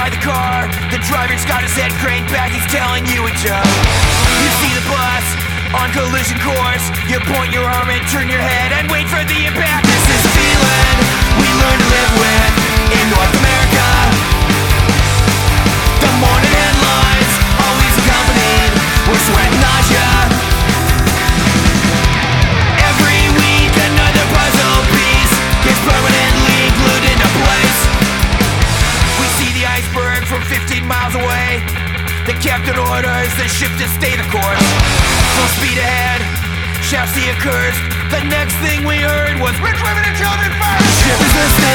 inside the car. The driver's got his head craned back, he's telling you it's up You see the bus, on collision course. You point your arm and turn your head and wait for the impact. From 15 miles away. The captain orders the ship to stay the course. Full speed ahead, the accursed. The next thing we heard was rich women and children first. The ship is listed,